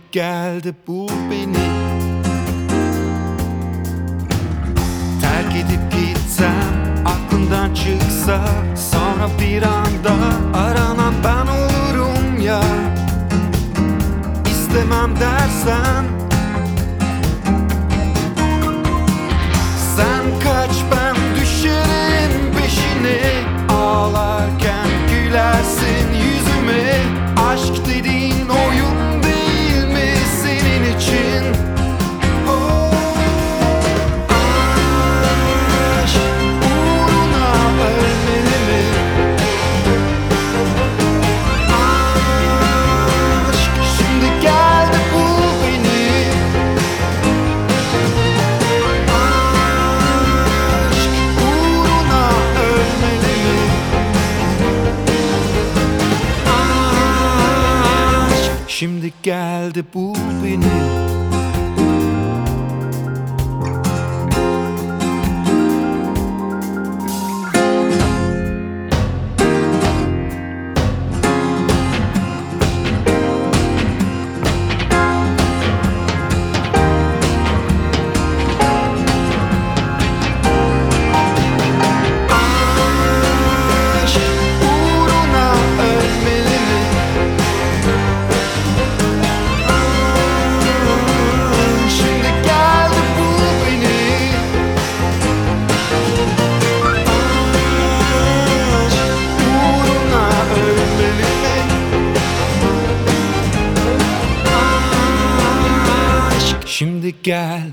Şimdi geldi bul beni. Terk edip gitsem aklından çıksa Sonra bir anda aranan ben olurum ya. İstemem dersen Şimdi geldi bul beni Aşk şimdi gel